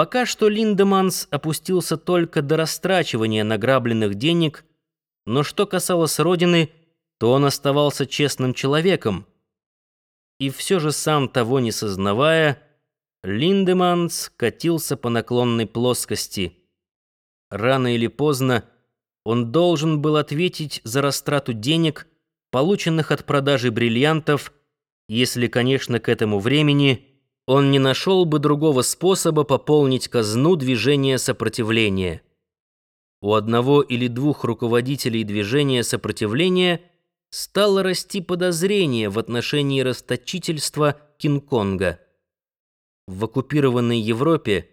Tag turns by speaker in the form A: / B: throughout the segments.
A: Пока что Линдеманс опустился только до растрачивания награбленных денег, но что касалось родины, то он оставался честным человеком. И все же сам того не сознавая, Линдеманс катился по наклонной плоскости. Рано или поздно он должен был ответить за растрату денег, полученных от продажи бриллиантов, если, конечно, к этому времени он не нашел бы другого способа пополнить казну движения сопротивления. У одного или двух руководителей движения сопротивления стало расти подозрение в отношении расточительства Кинг-Конга. В оккупированной Европе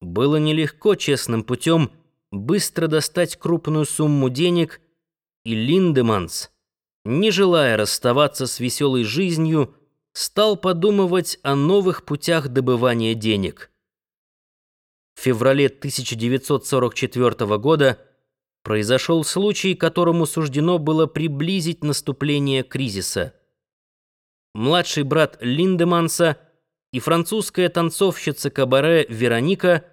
A: было нелегко честным путем быстро достать крупную сумму денег, и Линдеманс, не желая расставаться с веселой жизнью, стал подумывать о новых путях добывания денег. В феврале 1944 года произошел случай, которому суждено было приблизить наступление кризиса. Младший брат Линдеманса и французская танцовщица кабаре Вероника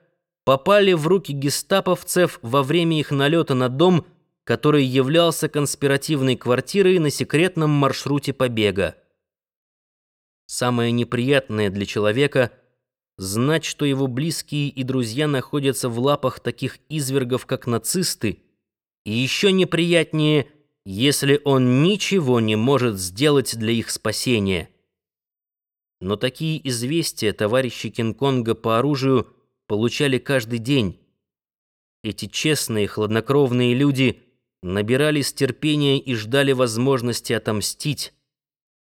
A: попали в руки гестаповцев во время их налета на дом, который являлся конспиративной квартирой на секретном маршруте побега. Самое неприятное для человека — знать, что его близкие и друзья находятся в лапах таких извергов, как нацисты, и еще неприятнее, если он ничего не может сделать для их спасения. Но такие известия товарищи Кинг-Конга по оружию получали каждый день. Эти честные, хладнокровные люди набирались терпения и ждали возможности отомстить.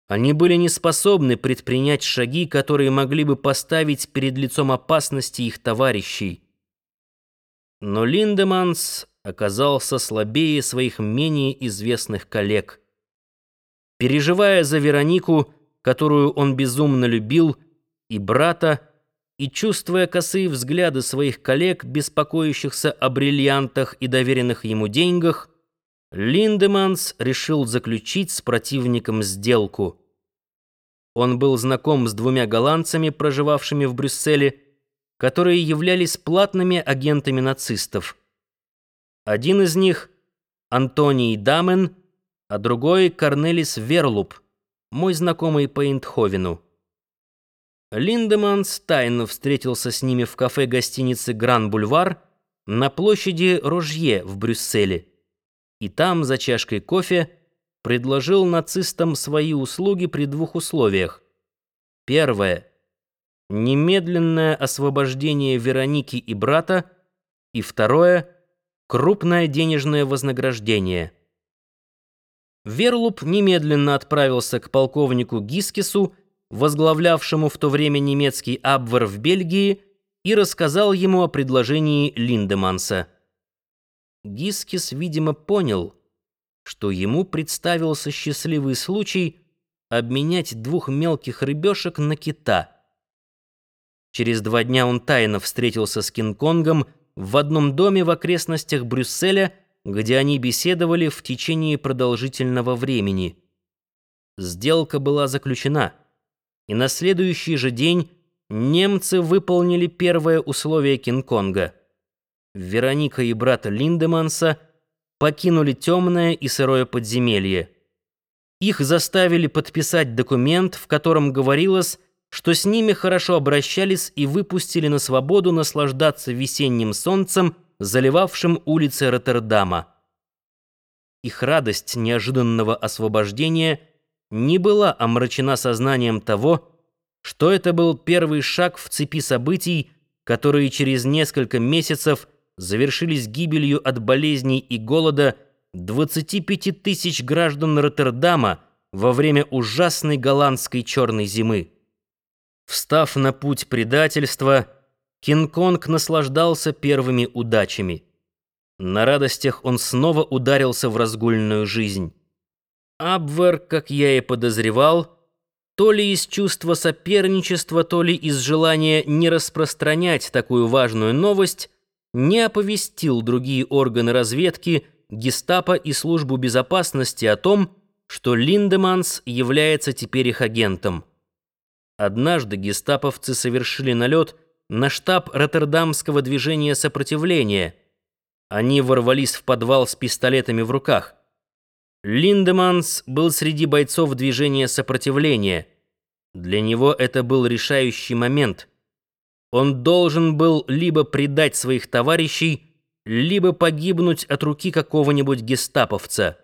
A: Они были не способны предпринять шаги, которые могли бы поставить перед лицом опасности их товарищей. Но Линдеманс оказался слабее своих менее известных коллег. Переживая за Веронику, которую он безумно любил, и брата, и чувствуя косые взгляды своих коллег, беспокоящихся о бриллиантах и доверенных ему деньгах, Линдеманс решил заключить с противником сделку. Он был знаком с двумя голландцами, проживавшими в Брюсселе, которые являлись платными агентами нацистов. Один из них — Антоний Дамен, а другой — Корнелис Верлуп, мой знакомый по Эндховену. Линдеманс тайно встретился с ними в кафе гостиницы «Гран-Бульвар» на площади Рожье в Брюсселе и там, за чашкой кофе, предложил нацистам свои услуги при двух условиях. Первое — немедленное освобождение Вероники и брата, и второе — крупное денежное вознаграждение. Верлуп немедленно отправился к полковнику Гискису, возглавлявшему в то время немецкий Абвер в Бельгии, и рассказал ему о предложении Линдеманса. Гискис, видимо, понял, что ему представился счастливый случай обменять двух мелких рыбешек на кита. Через два дня он тайно встретился с Кинг-Конгом в одном доме в окрестностях Брюсселя, где они беседовали в течение продолжительного времени. Сделка была заключена, и на следующий же день немцы выполнили первое условие Кинг-Конга — Вероника и брат Линдеманса покинули темное и сырое подземелье. Их заставили подписать документ, в котором говорилось, что с ними хорошо обращались и выпустили на свободу наслаждаться весенним солнцем, заливавшим улицы Роттердама. Их радость неожиданного освобождения не была омрачена сознанием того, что это был первый шаг в цепи событий, которые через несколько месяцев – завершились гибелью от болезней и голода 25 тысяч граждан Роттердама во время ужасной голландской черной зимы. Встав на путь предательства, Кинг-Конг наслаждался первыми удачами. На радостях он снова ударился в разгульную жизнь. Абвер, как я и подозревал, то ли из чувства соперничества, то ли из желания не распространять такую важную новость, не оповестил другие органы разведки, гестапо и службу безопасности о том, что Линдеманс является теперь их агентом. Однажды гестаповцы совершили налет на штаб Роттердамского движения сопротивления. Они ворвались в подвал с пистолетами в руках. Линдеманс был среди бойцов движения сопротивления. Для него это был решающий момент. Он должен был либо предать своих товарищей, либо погибнуть от руки какого-нибудь гестаповца.